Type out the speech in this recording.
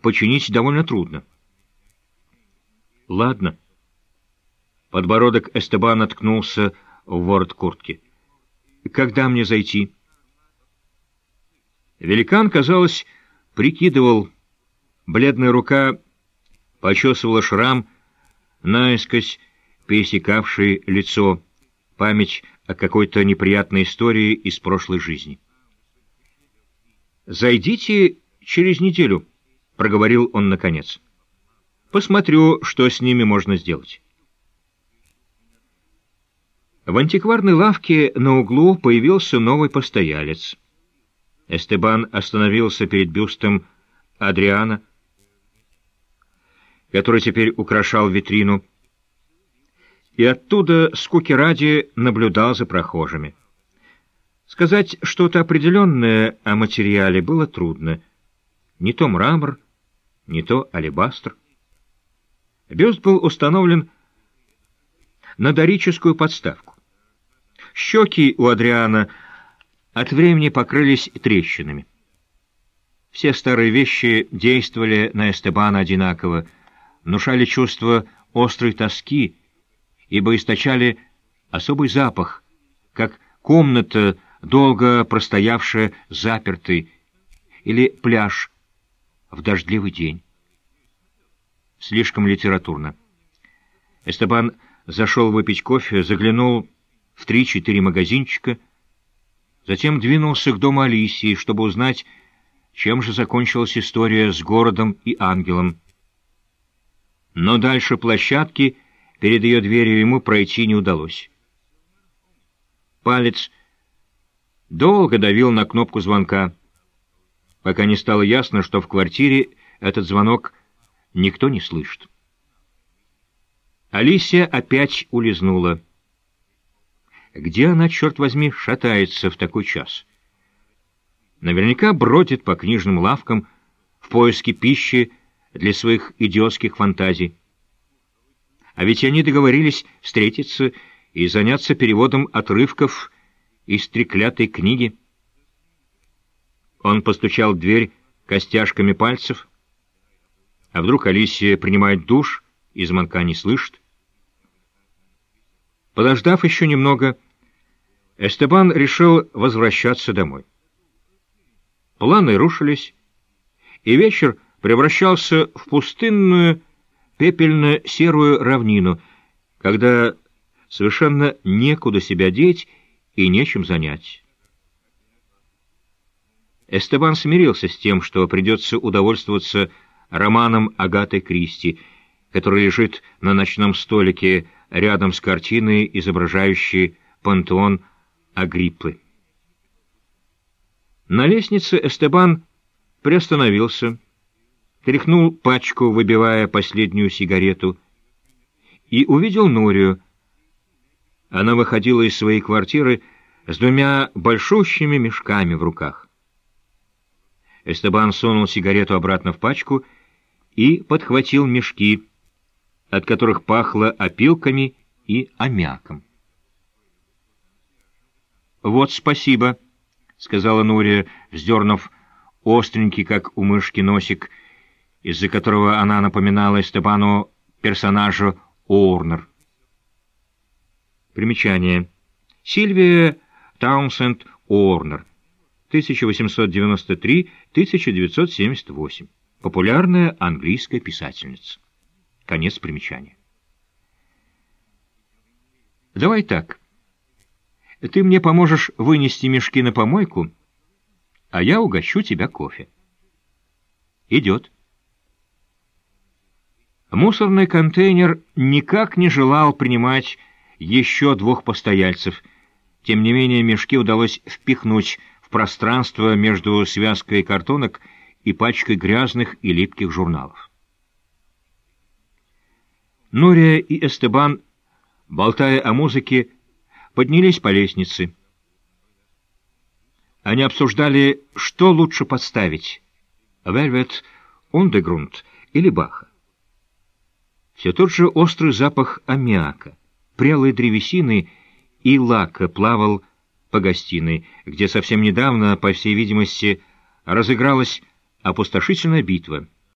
починить довольно трудно. Ладно. Подбородок Эстебана ткнулся в ворот куртки. Когда мне зайти? Великан, казалось, прикидывал. Бледная рука почесывала шрам, наискось пересекавший лицо, память о какой-то неприятной истории из прошлой жизни. «Зайдите через неделю», — проговорил он наконец. «Посмотрю, что с ними можно сделать». В антикварной лавке на углу появился новый постоялец. Эстебан остановился перед бюстом Адриана, который теперь украшал витрину, и оттуда, скуки ради, наблюдал за прохожими. Сказать что-то определенное о материале было трудно. Не то мрамор, не то алебастр. Бюст был установлен на дорическую подставку. Щеки у Адриана от времени покрылись трещинами. Все старые вещи действовали на Эстебана одинаково, внушали чувство острой тоски, ибо источали особый запах, как комната, долго простоявшая запертой, или пляж в дождливый день. Слишком литературно. Эстебан зашел выпить кофе, заглянул в три-четыре магазинчика, затем двинулся к дому Алисии, чтобы узнать, чем же закончилась история с городом и ангелом. Но дальше площадки перед ее дверью ему пройти не удалось. Палец долго давил на кнопку звонка, пока не стало ясно, что в квартире этот звонок никто не слышит. Алисия опять улизнула. Где она, черт возьми, шатается в такой час? Наверняка бродит по книжным лавкам в поиске пищи для своих идиотских фантазий. А ведь они договорились встретиться и заняться переводом отрывков из треклятой книги. Он постучал в дверь костяшками пальцев. А вдруг Алисия принимает душ и звонка не слышит? Подождав еще немного, Эстебан решил возвращаться домой. Планы рушились, и вечер превращался в пустынную пепельно-серую равнину, когда совершенно некуда себя деть и нечем занять. Эстебан смирился с тем, что придется удовольствоваться романом Агаты Кристи, который лежит на ночном столике рядом с картиной, изображающей пантеон Агриппы. На лестнице Эстебан приостановился, тряхнул пачку, выбивая последнюю сигарету, и увидел Нурию. Она выходила из своей квартиры с двумя большущими мешками в руках. Эстебан сунул сигарету обратно в пачку и подхватил мешки, от которых пахло опилками и аммиаком. «Вот спасибо», — сказала Нурия, вздернув остренький, как у мышки, носик, из-за которого она напоминала Степану персонажа Уорнер. Примечание. Сильвия Таунсенд Уорнер, 1893-1978. Популярная английская писательница. Конец примечания. «Давай так». Ты мне поможешь вынести мешки на помойку, а я угощу тебя кофе. Идет. Мусорный контейнер никак не желал принимать еще двух постояльцев. Тем не менее, мешки удалось впихнуть пространство между связкой картонок и пачкой грязных и липких журналов. Нурия и Эстебан, болтая о музыке, поднялись по лестнице. Они обсуждали, что лучше подставить — Velvet Underground или Баха. Все тот же острый запах аммиака, прелой древесины и лака плавал по гостиной, где совсем недавно, по всей видимости, разыгралась опустошительная битва —